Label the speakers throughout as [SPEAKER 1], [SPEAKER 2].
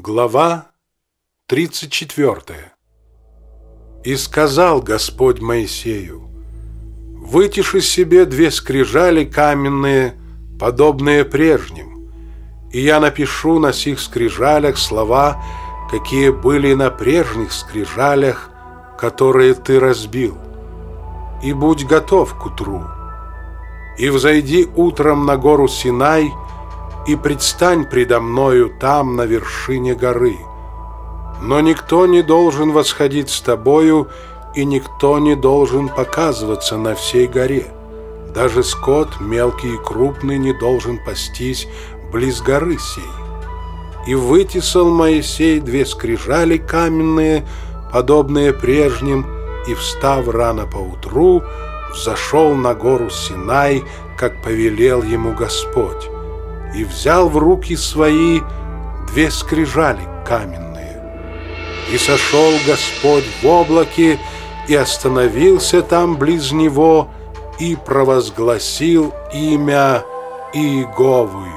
[SPEAKER 1] Глава 34 «И сказал Господь Моисею, вытиши себе две скрижали каменные, подобные прежним, и я напишу на сих скрижалях слова, какие были на прежних скрижалях, которые ты разбил. И будь готов к утру, и взойди утром на гору Синай, и предстань предо мною там, на вершине горы. Но никто не должен восходить с тобою, и никто не должен показываться на всей горе. Даже скот, мелкий и крупный, не должен пастись близ горы сей. И вытесал Моисей две скрижали каменные, подобные прежним, и, встав рано поутру, взошел на гору Синай, как повелел ему Господь и взял в руки свои две скрижали каменные. И сошел Господь в облаке и остановился там близ него и провозгласил имя Иеговы.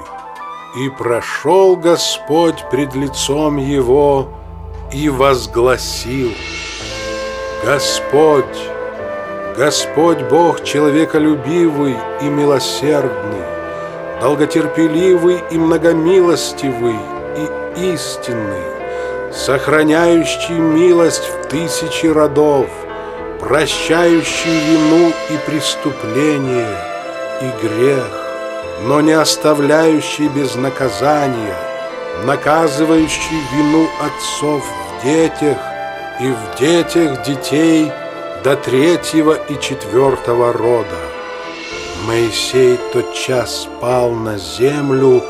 [SPEAKER 1] И прошел Господь пред лицом его и возгласил Господь, Господь Бог человеколюбивый и милосердный, долготерпеливый и многомилостивый и истинный, сохраняющий милость в тысячи родов, прощающий вину и преступление и грех, но не оставляющий без наказания, наказывающий вину отцов в детях и в детях детей до третьего и четвертого рода Моисей тотчас спал на землю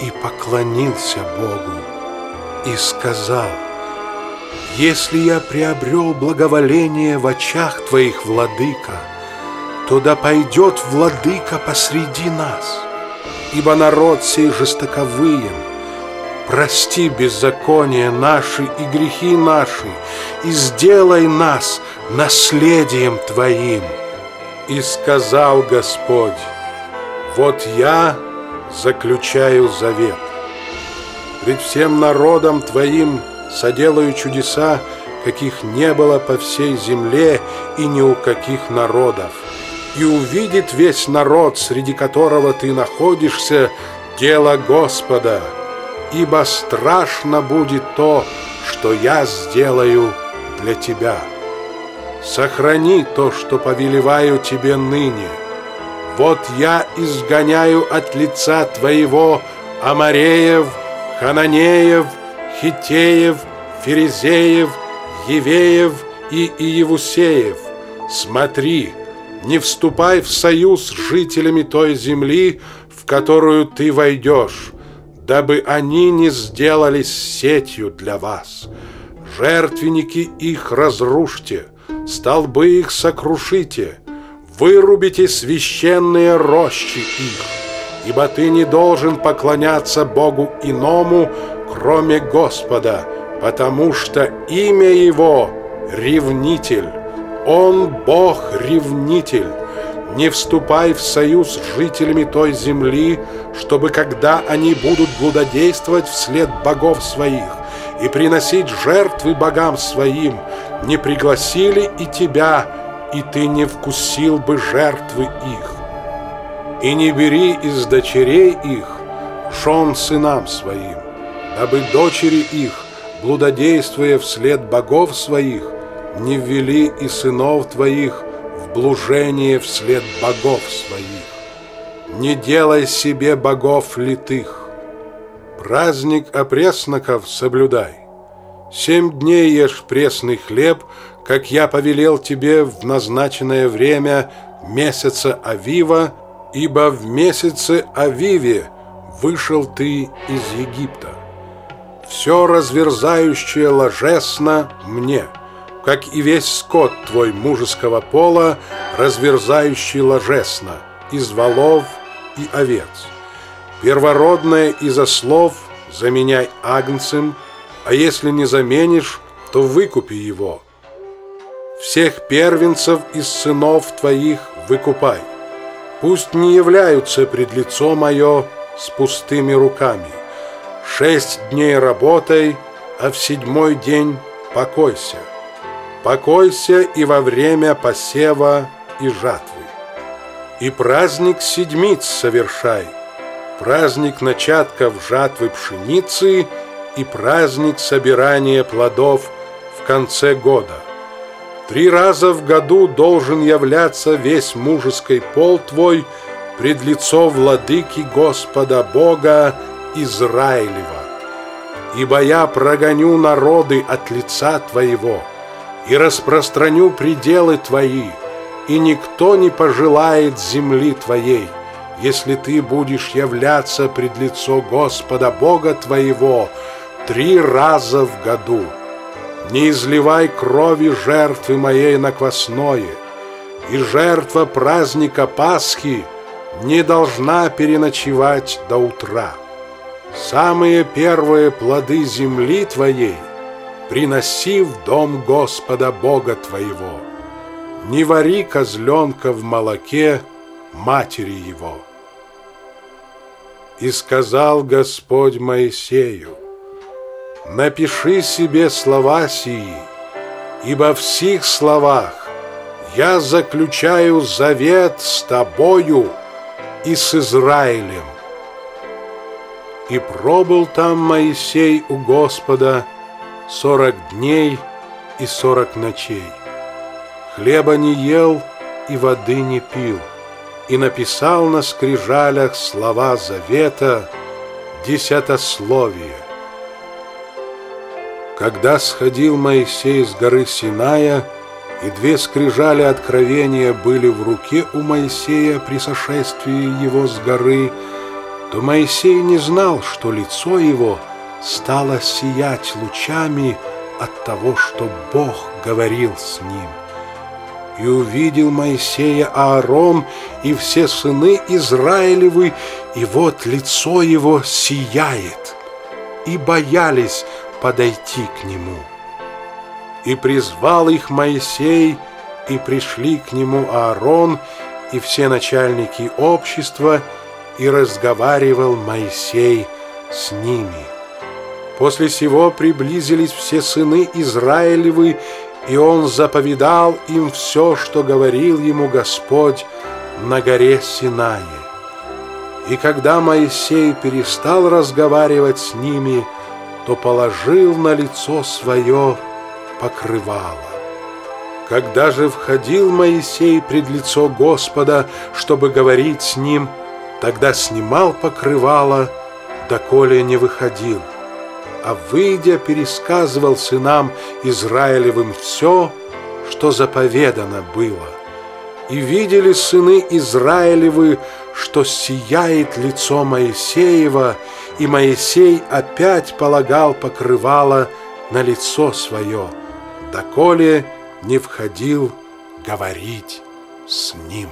[SPEAKER 1] и поклонился Богу и сказал, «Если я приобрел благоволение в очах Твоих, Владыка, то да пойдет Владыка посреди нас, ибо народ сей жестоковыем, прости беззаконие наши и грехи наши, и сделай нас наследием Твоим». И сказал Господь, вот я заключаю завет. Ведь всем народам твоим соделаю чудеса, каких не было по всей земле и ни у каких народов. И увидит весь народ, среди которого ты находишься, дело Господа, ибо страшно будет то, что я сделаю для тебя» сохрани то, что повелеваю тебе ныне. Вот я изгоняю от лица твоего Амареев, Хананеев, Хитеев, Ферезеев, Евеев и Иевусеев. Смотри, не вступай в союз с жителями той земли, в которую ты войдешь, дабы они не сделались сетью для вас. Жертвенники их разрушьте, столбы их сокрушите, вырубите священные рощи их, ибо ты не должен поклоняться Богу иному, кроме Господа, потому что имя Его — Ревнитель, Он Бог-Ревнитель. Не вступай в союз с жителями той земли, чтобы, когда они будут блудодействовать вслед богов своих и приносить жертвы богам своим, не пригласили и тебя, и ты не вкусил бы жертвы их. И не бери из дочерей их жен сынам своим, дабы дочери их, блудодействуя вслед богов своих, не ввели и сынов твоих в блужение вслед богов своих. Не делай себе богов литых. Праздник опресноков соблюдай. Семь дней ешь пресный хлеб, как я повелел тебе в назначенное время месяца Авива, ибо в месяце Авиве вышел ты из Египта. Все разверзающее ложесно мне, как и весь скот твой мужеского пола, разверзающий ложесно, из волов и овец. Первородное из ослов заменяй агнцем – а если не заменишь, то выкупи его. Всех первенцев из сынов твоих выкупай. Пусть не являются пред лицо мое с пустыми руками. Шесть дней работай, а в седьмой день покойся. Покойся и во время посева и жатвы. И праздник седмиц совершай, праздник начатков жатвы пшеницы и праздник собирания плодов в конце года. Три раза в году должен являться весь мужеский пол твой пред лицо владыки Господа Бога Израилева. Ибо я прогоню народы от лица твоего и распространю пределы твои, и никто не пожелает земли твоей, если ты будешь являться пред лицо Господа Бога твоего три раза в году. Не изливай крови жертвы моей на квасное, и жертва праздника Пасхи не должна переночевать до утра. Самые первые плоды земли твоей приноси в дом Господа Бога твоего. Не вари козленка в молоке матери его. И сказал Господь Моисею, напиши себе слова сии, ибо в сих словах я заключаю завет с тобою и с Израилем. И пробыл там Моисей у Господа сорок дней и сорок ночей. Хлеба не ел и воды не пил, и написал на скрижалях слова завета десятословие. Когда сходил Моисей с горы Синая, и две скрижали откровения были в руке у Моисея при сошествии его с горы, то Моисей не знал, что лицо его стало сиять лучами от того, что Бог говорил с ним. И увидел Моисея Аарон и все сыны Израилевы, и вот лицо его сияет, и боялись подойти к нему. И призвал их Моисей, и пришли к нему Аарон и все начальники общества, и разговаривал Моисей с ними. После сего приблизились все сыны Израилевы, и он заповедал им все, что говорил ему Господь на горе Синае. И когда Моисей перестал разговаривать с ними, то положил на лицо свое покрывало. Когда же входил Моисей пред лицо Господа, чтобы говорить с ним, тогда снимал покрывало, доколе не выходил а выйдя, пересказывал сынам Израилевым все, что заповедано было. И видели сыны Израилевы, что сияет лицо Моисеева, и Моисей опять полагал покрывало на лицо свое, доколе не входил говорить с ним.